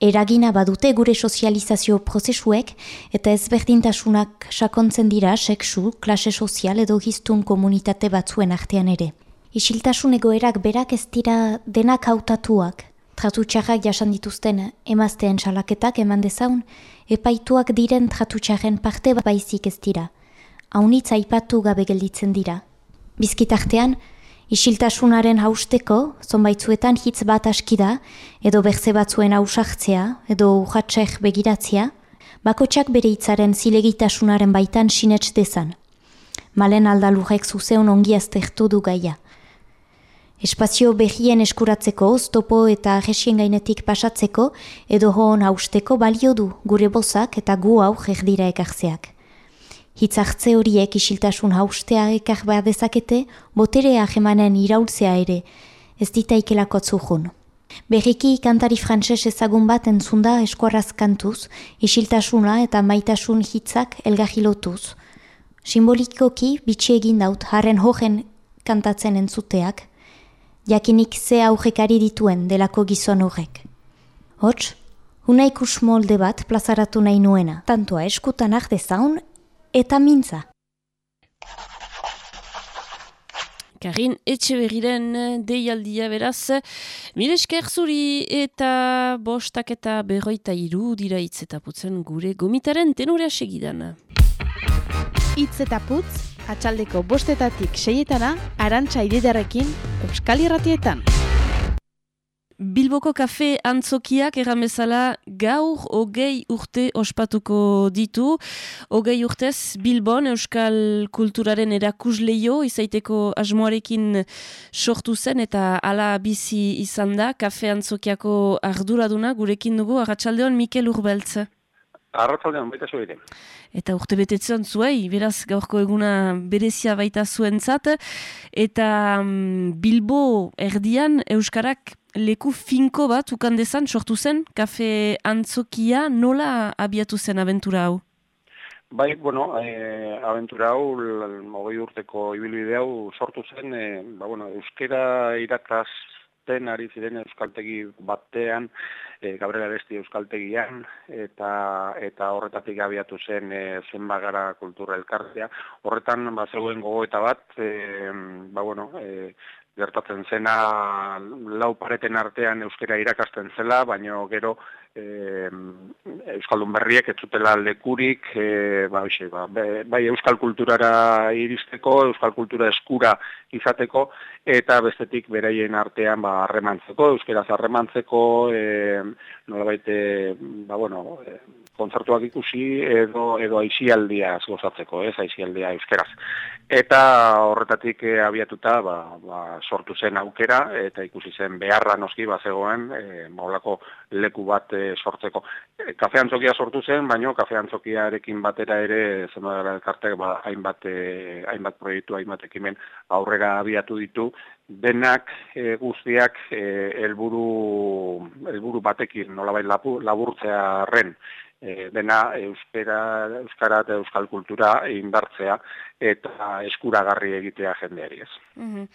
Eragina badute gure sozializazio prozesuek eta ezberdintasunak sakontzen dira seksu, klase sozial edo hiztun komunitate batzuen artean ere. Isiltasun egoerak berak ez dira denak hautatuak. Tratu txarrak jasan dituzten emazteen salaketak eman dezaun, epaituak diren tratu txarren parte baizik ez dira. Haunitza aipatu gabe gelditzen dira. Bizkitartean, Isiltasunaren hausteko, zonbaitzuetan hitz bat askida, edo berze batzuen hausartzea, edo uhatsek begiratzea, bakotsak bere hitzaren zilegitasunaren baitan sinets dezan. Malen aldalurek zuzeun ongi aztertu du gaia. Espazio behien eskuratzeko, oztopo eta agesien gainetik pasatzeko, edo hoon hausteko balio du gure bozak eta gu hau jerdira ekartzeak. Hitzartze horiek isiltasun haustea ekar behar dezakete, boterea jemanen iraultzea ere, ez ditaikelako zuhun. Berriki kantari frantses ezagun bat entzunda eskuarraz kantuz, isiltasuna eta maitasun hitzak elgahilotuz. Simbolikoki bitxe egin daut harren hojen kantatzen entzuteak, jakinik ze aurrekari dituen delako gizon horrek. Hots, Unaikus molde bat plazaratu nahi nuena, tantoa eskutan dezaun eta mintza. Karin etxe berriren deialdia beraz, miresker zuri eta bostak eta berroita iru dira hitz eta putzen gure gomitaren tenorea segidan. Itz eta putz, atxaldeko bostetatik seietana, arantxa ididarekin, Euskal Irratietan. Bilboko kafe antzokiak erramezala gaur hogei urte ospatuko ditu. Hogei urtez Bilbon Euskal Kulturaren erakusleio izaiteko asmoarekin sortu zen eta ala bizi izan da. Kafe antzokiako arduraduna gurekin dugu, Arratxaldeon Mikel Urbeltz. Arratxaldeon, baita zueite. Eta urte betetzen zuei, beraz gaurko eguna berezia baita zuentzat. Eta mm, Bilbo erdian Euskarak leku finko bat ukandezan sortu zen, kafe antzokia nola abiatu zen abentura hau? Bai, bueno, e, abentura hau, mogoi urteko ibilbide hau sortu zen, e, ba, bueno, euskera irakazten ari ziren euskaltegi batean, e, Gabriela Besti euskaltegian, eta eta horretatik abiatu zen e, zenbagara kultura elkartea. Horretan, ba, zegoen gogo eta bat, e, ba, bueno, e, gertatzen zena lau pareten artean euskera irakasten zela, baina gero e, Euskaldun berriek ez zutela lekurik, e, ba, oixe, ba, bai euskal kulturara iristeko, euskal kultura eskura izateko, eta bestetik beraien artean ba, harremantzeko, euskera harremantzeko, e, nola baite, ba, bueno, e, kontzertuak ikusi edo edo aisialdia gozatzeko, ez aisialdia euskeraz. Eta horretatik e, abiatuta ba, ba, sortu zen aukera eta ikusi zen beharra noski bazegoen e, maulako leku bat e, sortzeko. E, kafe antzokia sortu zen, baino kafe antzokiarekin batera ere zenodara elkartek ba, hainbat, e, hainbat proiektu, hainbat ekimen aurrera abiatu ditu, denak e, guztiak helburu helburu batekin nolabait laburtzearen e, dena euskara, euskara eta euskal kultura indartzea eta eskuragarri egitea jendeari ez. Mm -hmm.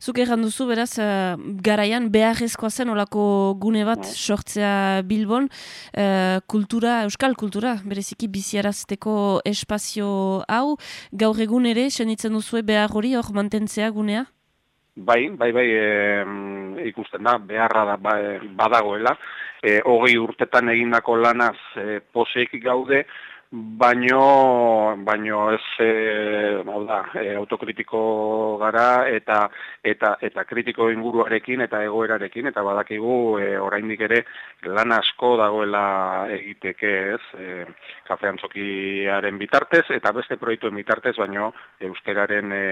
Zuk erran duzu, beraz, uh, garaian beharrezkoa zen olako gune bat mm. sortzea Bilbon, uh, kultura, euskal kultura, bereziki biziarazteko espazio hau, gaur egun ere, senitzen duzu behar hori hor mantentzea gunea? Bai, bai, bai, e, ikusten da, beharra da ba, badagoela, e, hogei urtetan egindako lanaz e, poseik gaude, baino baino ez e, da, e, autokritiko gara eta eta eta kritiko inguruarekin eta egoerarekin eta badakigu e, oraindik ere lan asko dagoela egiteke, ez? E, kafeantzokiaren bitartez eta beste proiektuen bitartez, baino euskeraren e,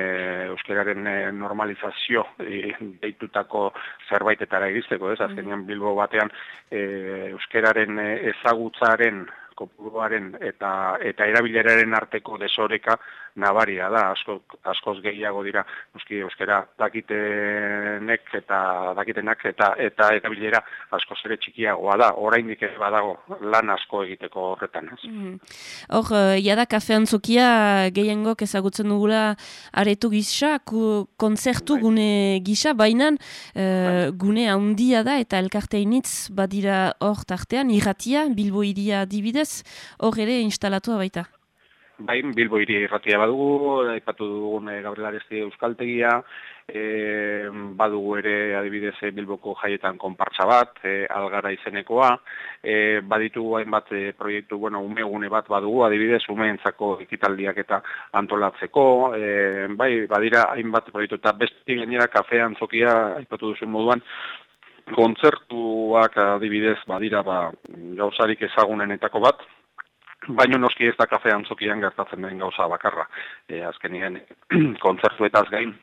euskeraren e, normalizazio e, deitutako zerbaitetara egisteko, ez? Azkenean Bilbo batean e, euskeraren ezagutzaren kopuruaren eta eta erabileraren arteko desoreka nabaria da asko askoz gehiago dira noski euskera dakitenek eta dakitenak eta eta erabilera asko ere txikiagoa da oraindik ez badago lan asko egiteko horretan ez mm. Hor mm. ja da kafean zokia gehiengok ezagutzen dugula aretu gisa konzertu bai. gune gisa bainan uh, gune handia da eta elkarteinitz badira hor tartean irratia bilbo iria dibidez hor ere instalatua baita. Bai, Bilbo hiri irratia badugu, aipatu dugun e, Gabriel Aresti Euskaltegia, e, badugu ere adibidez eh, Bilboko jaietan konpartsa bat, e, algara izenekoa, e, baditugu hainbat e, proiektu, bueno, umegune bat badugu, adibidez umeentzako ekitaldiak eta antolatzeko, e, bai, badira hainbat proiektu eta besti gainera kafean zokia, aipatu duzu moduan, kontzertuak adibidez badira ba, gauzarik ezagunenetako bat, baino noski ez da kafe antzokian gertatzen den gauza bakarra. E, azkenien kontzertuetaz gain,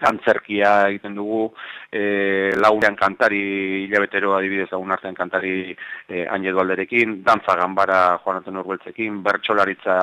antzerkia egiten dugu, e, laurean kantari hilabetero adibidez lagun artean kantari e, ainedu alderekin, dantza ganbara joan anten urbeltzekin, bertxolaritza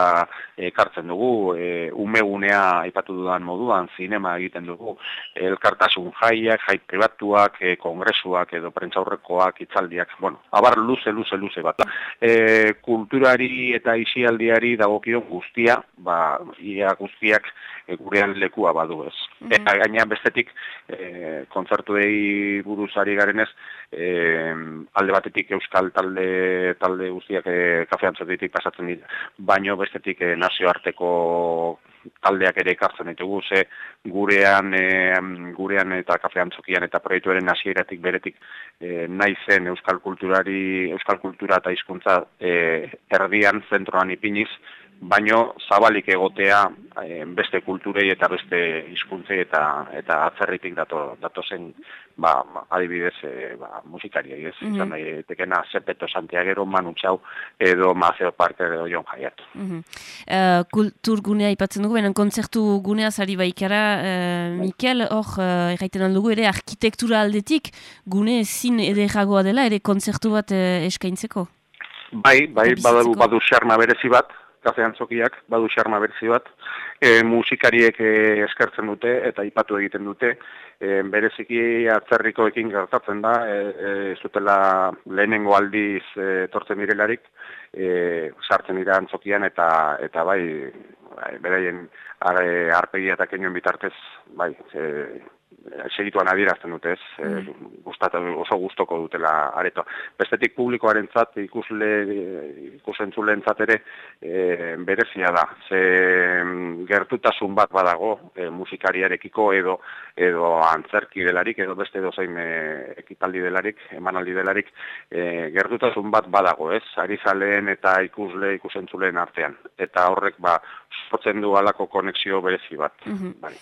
ekartzen dugu, e, umegunea aipatu dudan moduan, zinema egiten dugu, elkartasun jaiak, jai pribatuak, e, kongresuak edo prentzaurrekoak, itzaldiak, bueno, abar luze, luze, luze bat. E, kulturari eta isialdiari dagokion guztia, ba, ia guztiak gurean lekua badu ez. Mm Eta gainean bestetik e, kontzertuei buruz ari garen ez, e, alde batetik euskal talde talde guztiak e, kafean pasatzen dira, baino bestetik e, nazioarteko taldeak ere ekartzen ditugu, ze gurean, e, gurean eta kafean txokian eta proiektuaren hasieratik beretik e, nahi zen euskal kulturari, euskal kultura eta hizkuntza e, erdian zentroan ipiniz, baino zabalik egotea eh, beste kulturei eta beste hizkuntzei eta eta atzerritik dato dato zen ba, adibidez e, ba, musikariei ez mm -hmm. izan tekena Sepeto Santiago Manu Chau edo Maceo Parker edo Jon Hayat. Mm kultur gunea aipatzen dugu benen kontzertu gunea sari baikara uh, Mikel hor uh, erraiten aldugu ere arkitektura aldetik gune ezin ederagoa dela ere kontzertu bat uh, eskaintzeko. Bai, bai, badu, badu xarma berezi bat, kafe antzokiak, badu xarma berzi bat, e, musikariek e, eskertzen dute eta ipatu egiten dute, e, bereziki atzerrikoekin gertatzen da, e, e, zutela lehenengo aldiz e, tortzen direlarik, e, sartzen dira antzokian eta eta bai, bai beraien arpegia eta kenioen bitartez, bai, e, segituan adierazten dute ez, mm. oso gustoko dutela areto. Bestetik publikoarentzat ikusle ikusentzulen ere e, berezia da. Ze mm, gertutasun bat badago e, musikariarekiko edo edo antzerki delarik edo beste edo zein e, ekitaldi delarik, emanaldi delarik e, gertutasun bat badago, ez? Arizaleen eta ikusle ikusentzulen artean. Eta horrek ba sortzen du alako konexio berezi bat. Mm -hmm.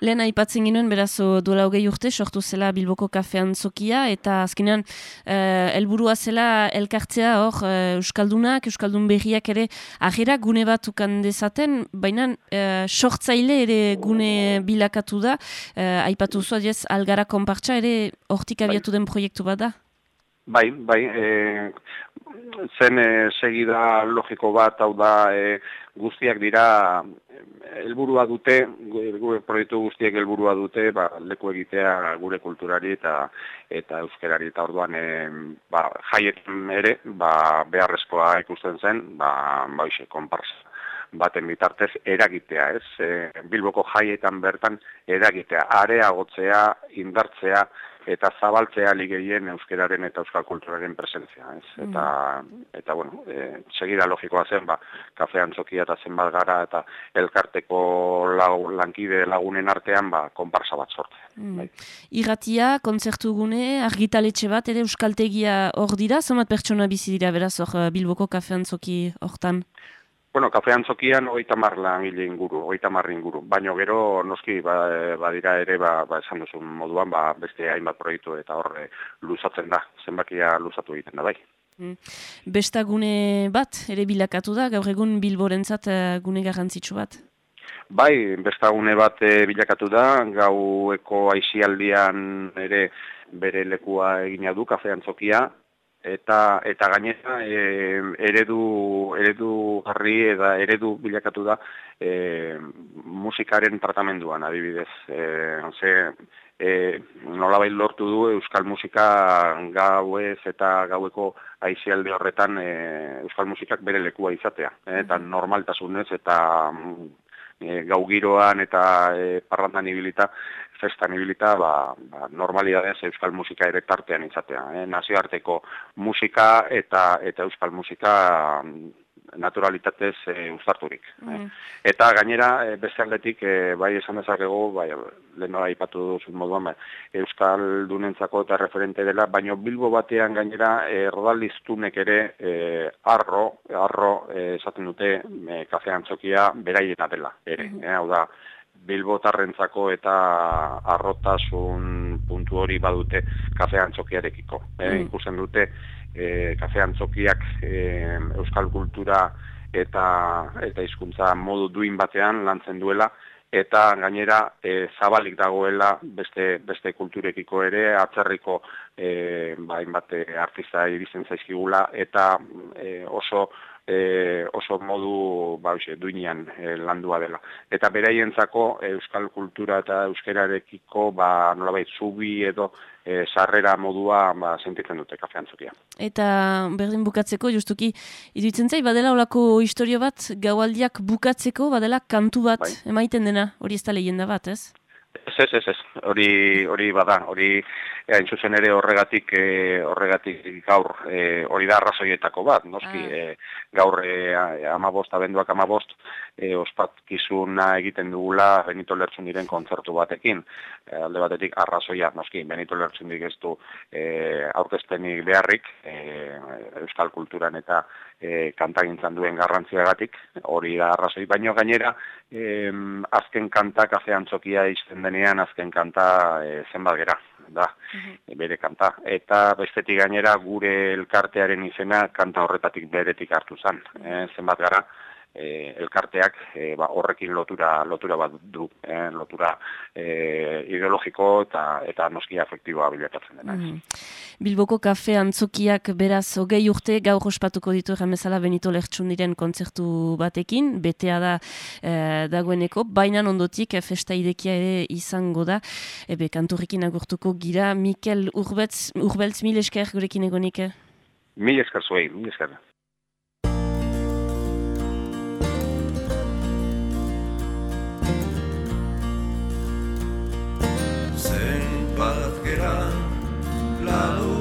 Lehen aipatzen ginoen, beraz, duela hogei urte, sortu zela Bilboko kafean zokia, eta azkenean, eh, helburua zela elkartzea hor, eh, Euskaldunak, Euskaldun berriak ere, ahera gune bat ukan dezaten, baina eh, sortzaile ere gune bilakatu da, eh, aipatu zua, ez, algara konpartsa ere, hortik bai. abiatu den proiektu bat da? Bai, bai, e, zen e, segida logiko bat, hau da, e, guztiak dira helburua dute, gure proiektu guztiek helburua dute, ba, leku egitea gure kulturari eta eta euskerari eta orduan e, ba, jaietan ere ba, beharrezkoa ikusten zen, ba, ba konparsa baten bitartez eragitea, ez? E, Bilboko jaietan bertan eragitea, areagotzea, indartzea, eta zabaltzea ligehien euskeraren eta euskal kulturaren presentzia, ez? Eta, eta bueno, e, segida logikoa zen, ba, kafe antzokia eta zenbat gara, eta elkarteko lau, lankide lagunen artean, ba, konparsa bat sorte. Mm. Bai. Irratia, kontzertu gune, argitaletxe bat, ere euskaltegia hor dira, zenbat pertsona bizi dira beraz hor Bilboko kafe antzoki hortan? Bueno, kafe antzokian hogeita mar langile inguru, hogeita mar inguru. Baina gero noski ba, badira ere, ba, ba, esan duzun moduan, ba, beste hainbat proiektu eta horre luzatzen da, zenbakia luzatu egiten da bai. Mm. Besta gune bat, ere bilakatu da, gaur egun bilborentzat uh, gune garrantzitsu bat? Bai, besta gune bat e, bilakatu da, gaueko aixialdian ere bere lekua egina du, kafe antzokia, eta eta gainera e, eredu eredu garri eta eredu bilakatu da e, musikaren tratamenduan adibidez. E, ze e, nolabait lortu du euskal musika gauez eta gaueko aizialde horretan e, euskal musikak bere lekua izatea eta normaltasunez eta e, gau giroan eta e, parrandan ibilita festan ibilita ba, ba, normalidadez euskal musika ere tartean izatea. Eh? Nazioarteko musika eta eta euskal musika naturalitatez e, uztarturik. Eh? Eta gainera, e, beste aldetik, e, bai esan dezakegu, bai, lehen aipatu duzun moduan, bai, euskal dunentzako eta referente dela, baino bilbo batean gainera, e, rodaliztunek ere, e, arro, arro, esaten dute, e, kafean txokia, beraiena dela, ere. Mm hau da, bilbotarrentzako eta arrotasun puntu hori badute kafe antzokiarekiko. E, mm. Ikusten dute e, kafe antzokiak e, euskal kultura eta eta hizkuntza modu duin batean lantzen duela eta gainera e, zabalik dagoela beste beste kulturekiko ere atzerriko eh ba hainbat artista irizen zaizkigula eta e, oso e, oso modu ba, oise, duinean e, landua dela. Eta beraientzako euskal kultura eta euskerarekiko ba, nolabait zubi edo e, sarrera modua ba, sentitzen dute kafean zukia. Eta berdin bukatzeko, justuki, iduitzen zai, badela olako historio bat, gaualdiak bukatzeko, badela kantu bat bai. emaiten dena, hori ez da lehenda bat, ez? Ez, ez, ez, ez, hori, hori bada, hori hain zuzen ere horregatik e, horregatik gaur e, hori da arrazoietako bat, noski ah. e, gaur e, amabost, abenduak amabost, e, ospatkizuna egiten dugula Benito Lertxundiren kontzertu batekin. E, alde batetik arrazoia, noski, Benito Lertxundik ez du e, aurkeztenik beharrik, e, euskal kulturan eta e, kantagintzan duen garrantziagatik, hori da arrazoi, baino gainera, e, azken kanta, kafe antzokia izten denean, azken kanta e, zenbat gera da, mhm. bere kanta. Eta bestetik gainera gure elkartearen izena kanta horretatik beretik hartu zen. E, zenbat gara, e, elkarteak e, ba, horrekin lotura lotura bat du, e, lotura e, ideologiko eta eta noski afektiboa bilakatzen dena. Mm. Bilboko kafe antzokiak beraz hogei urte gaur ospatuko ditu erramezala Benito Lertxundiren kontzertu batekin, betea da e, dagoeneko, baina ondotik festa idekia ere izango da, ebe kanturrekin agurtuko gira, Mikel Urbetz, Urbeltz mil esker gurekin egonik? Mil esker zuei, mil esker. Aleluia.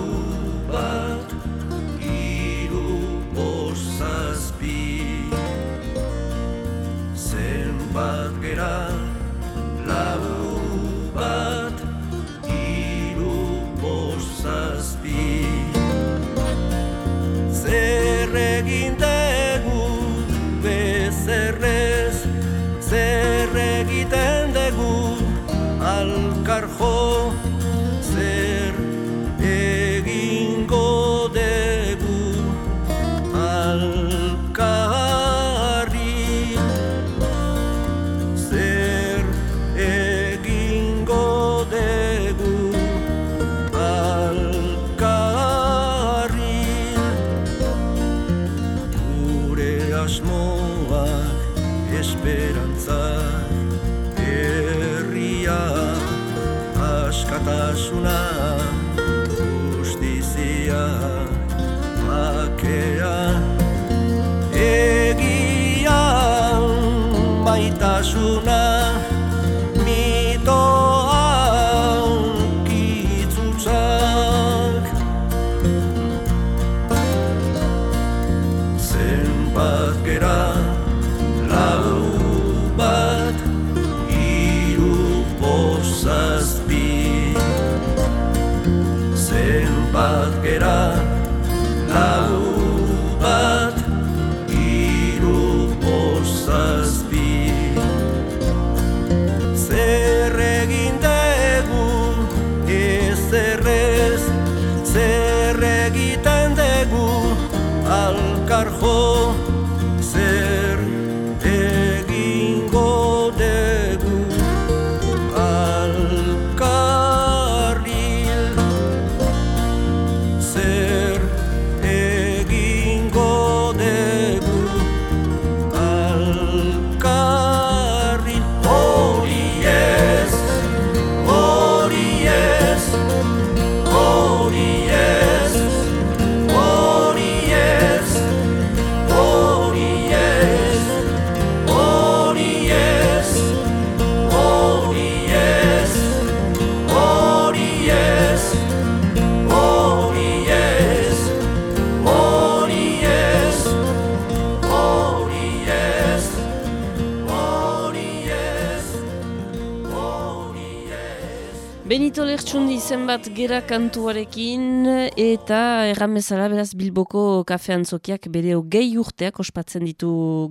Zenbat gera kantuarekin eta erran bezala beraz Bilboko kafe antzokiak bere hogei urteak ospatzen ditu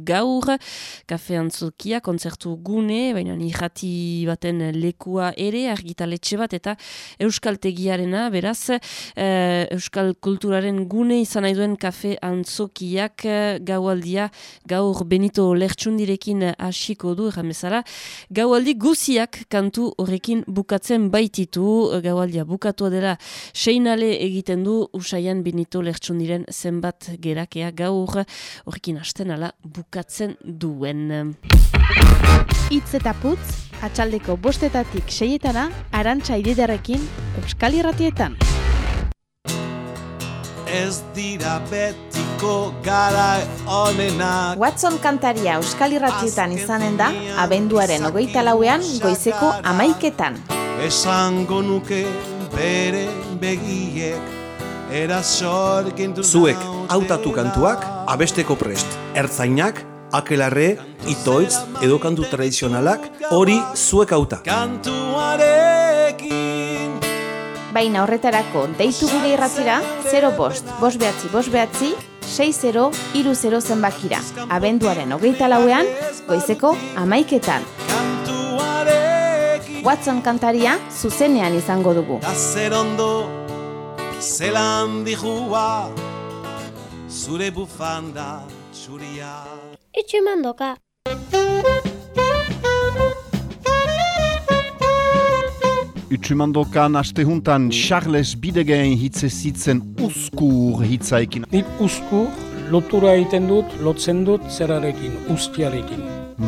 gaur. Kafe antzokia kontzertu gune, baina irrati baten lekua ere, argitaletxe bat eta euskaltegiarena beraz eh, euskal kulturaren gune izan nahi duen kafe antzokiak gaualdia gaur Benito Lertxundirekin hasiko du erran bezala. Gaualdi guziak kantu horrekin bukatzen bai baititu gaualdia bukatu dela seinale egiten du usaian binito lertsundiren zenbat gerakea gaur horrekin hasten ala bukatzen duen. Itz eta putz, atxaldeko bostetatik seietana, arantxa ididarekin, Euskal Irratietan. Ez dira betiko gara onena Watson kantaria Euskal Irratietan izanen da, abenduaren hogeita lauean, goizeko amaiketan. Esango nuke bere begiek Zuek hautatu kantuak abesteko prest. Ertzainak, akelarre, itoitz edo kantu tradizionalak hori zuek hauta. Kantuarekin Baina horretarako deitu gure irratira 0 bost, bost behatzi, bost behatzi, 6-0, iru 0 zenbakira. Abenduaren hogeita lauean, goizeko amaiketan. Watson kantaria zuzenean izango dugu. Zer ondo zelan dijua Zure bufanda txuria Itxu mandoka. Utsumandokan astehuntan Charles Bidegen hitze zitzen uskur hitzaikin. Nik uskur lotura egiten dut, lotzen dut zerarekin, ustiarekin.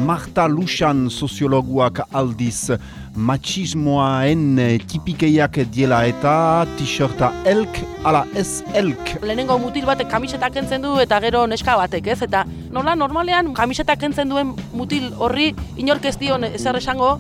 Marta Luxan soziologuak aldiz machismoaen tipikeiak diela eta t-shirta elk ala ez elk. Lehenengo mutil batek kamiseta kentzen du eta gero neska batek, ez? Eta nola normalean kamiseta kentzen duen mutil horri inork ez dion ezer esango,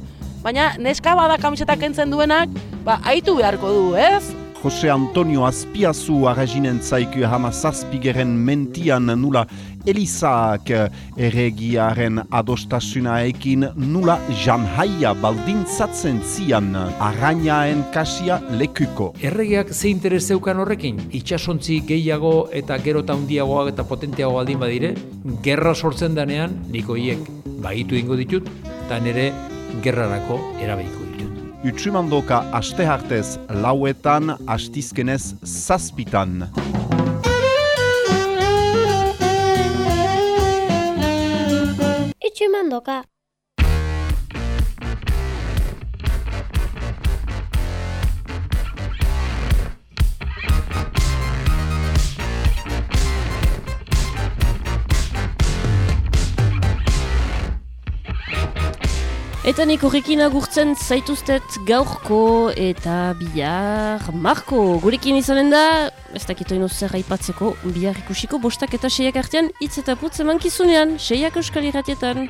baina neska bada kamiseta kentzen duenak, ba, aitu beharko du, ez? Jose Antonio Azpiazu arrazinen zaiku hama zazpigeren mentian nula Elisaak erregiaren adostasunaekin nula janhaia baldintzatzen zian arrainaen kasia lekuko. Erregeak ze interes zeukan horrekin? Itxasontzi gehiago eta gero handiagoak eta potenteago baldin badire, gerra sortzen danean, niko hiek bagitu ingo ditut, eta nire gerrarako erabeiko ditut. Utsumandoka aste hartez lauetan, astizkenez zazpitan. Itxu Eta nik horrekin agurtzen zaituztet gaurko eta bihar Marko gurekin izanen da, ez dakito ino zer aipatzeko, bihar ikusiko bostak eta seiak artean hitz eta putz eman kizunean, seiak euskal irratietan.